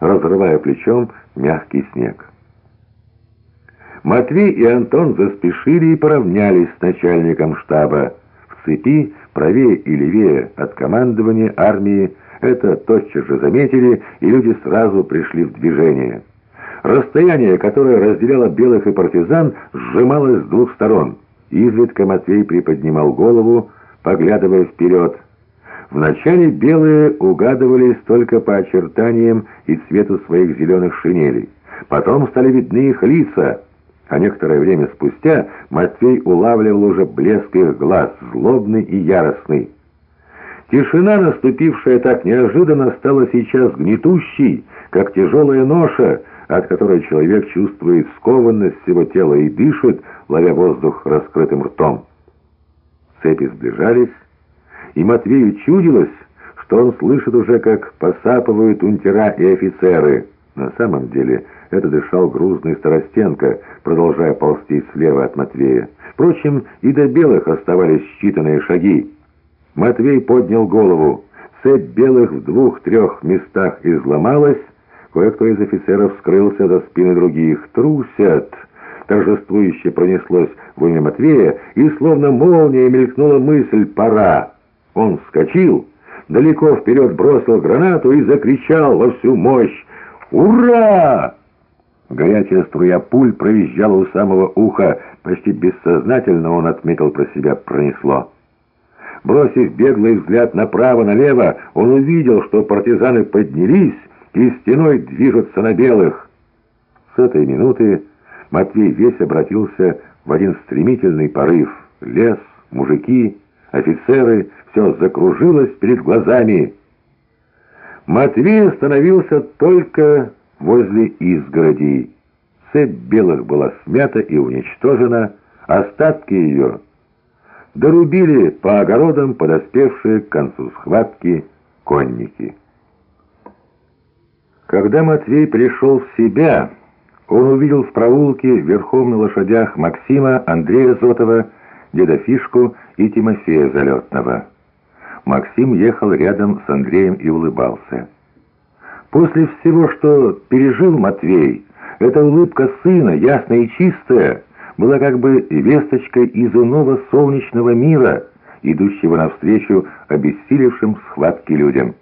разрывая плечом мягкий снег. Матвей и Антон заспешили и поравнялись с начальником штаба. В цепи, правее и левее от командования армии, это тотчас же заметили, и люди сразу пришли в движение. Расстояние, которое разделяло белых и партизан, сжималось с двух сторон. Изредка Матвей приподнимал голову, поглядывая вперед. Вначале белые угадывались только по очертаниям и цвету своих зеленых шинелей. Потом стали видны их лица, а некоторое время спустя Матвей улавливал уже блеск их глаз, злобный и яростный. Тишина, наступившая так неожиданно, стала сейчас гнетущей, как тяжелая ноша, от которой человек чувствует скованность всего тела и дышит, ловя воздух раскрытым ртом. Цепи сближались, и Матвею чудилось, что он слышит уже, как посапывают унтера и офицеры. На самом деле это дышал грузный Старостенко, продолжая ползти слева от Матвея. Впрочем, и до белых оставались считанные шаги. Матвей поднял голову. Цепь белых в двух-трех местах изломалась, кое-кто из офицеров скрылся за спины других. «Трусят!» Торжествующе пронеслось в уме Матвея, и словно молния мелькнула мысль «пора». Он вскочил, далеко вперед бросил гранату и закричал во всю мощь «Ура!» Горячая струя пуль проезжала у самого уха, почти бессознательно он отметил про себя «пронесло». Бросив беглый взгляд направо-налево, он увидел, что партизаны поднялись и стеной движутся на белых. С этой минуты Матвей весь обратился в один стремительный порыв. Лес, мужики, офицеры, все закружилось перед глазами. Матвей остановился только возле изгороди. Цепь белых была смята и уничтожена, остатки ее дорубили по огородам подоспевшие к концу схватки конники. Когда Матвей пришел в себя, он увидел в проулке верхом на лошадях Максима, Андрея Зотова, деда Фишку и Тимофея Залетного. Максим ехал рядом с Андреем и улыбался. После всего, что пережил Матвей, эта улыбка сына, ясная и чистая, была как бы весточкой из иного солнечного мира, идущего навстречу обессилевшим схватки людям.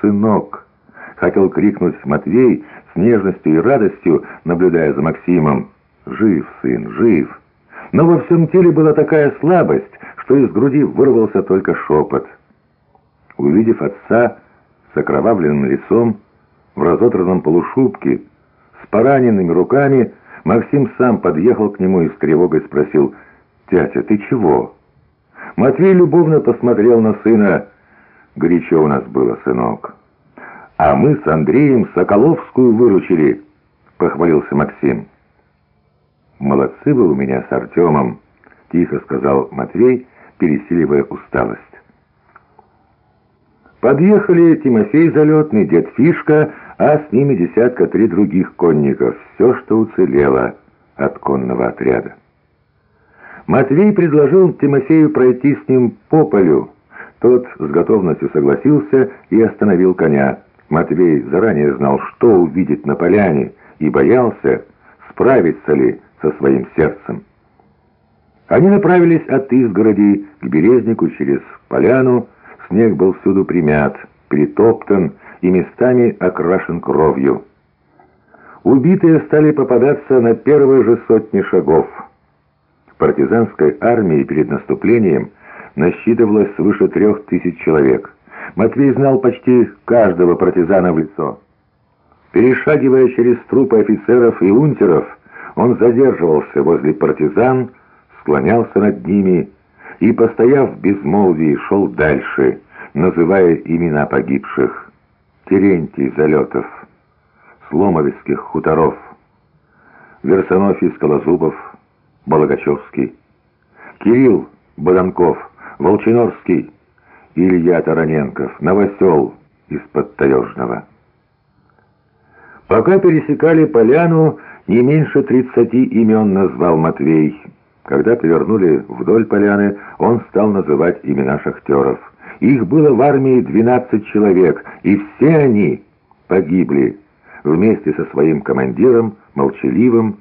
«Сынок!» — хотел крикнуть Матвей с нежностью и радостью, наблюдая за Максимом. «Жив, сын, жив!» Но во всем теле была такая слабость, что из груди вырвался только шепот. Увидев отца с окровавленным лицом, в разодранном полушубке, с пораненными руками, Максим сам подъехал к нему и с тревогой спросил, «Тятя, ты чего?» Матвей любовно посмотрел на сына. «Горячо у нас было, сынок». «А мы с Андреем Соколовскую выручили», — похвалился Максим. «Молодцы вы у меня с Артемом», — тихо сказал Матвей, пересиливая усталость. Подъехали Тимофей Залетный, дед Фишка, а с ними десятка три других конников, все, что уцелело от конного отряда. Матвей предложил Тимофею пройти с ним по полю. Тот с готовностью согласился и остановил коня. Матвей заранее знал, что увидит на поляне, и боялся, справится ли со своим сердцем. Они направились от изгороди к березнику через поляну. Снег был всюду примят, притоптан и местами окрашен кровью. Убитые стали попадаться на первые же сотни шагов. Партизанской армии перед наступлением насчитывалось свыше трех тысяч человек. Матвей знал почти каждого партизана в лицо. Перешагивая через трупы офицеров и унтеров, он задерживался возле партизан, склонялся над ними и, постояв в безмолвии, шел дальше, называя имена погибших. Терентий Залетов, Сломовицких хуторов, Версонофий Скалозубов, Балагачевский, Кирилл Боданков, Волчинорский, Илья Тараненков, Новосел из-под Таежного. Пока пересекали поляну, не меньше тридцати имен назвал Матвей. Когда повернули вдоль поляны, он стал называть имена шахтеров. Их было в армии 12 человек, и все они погибли. вместе со своим командиром, молчаливым,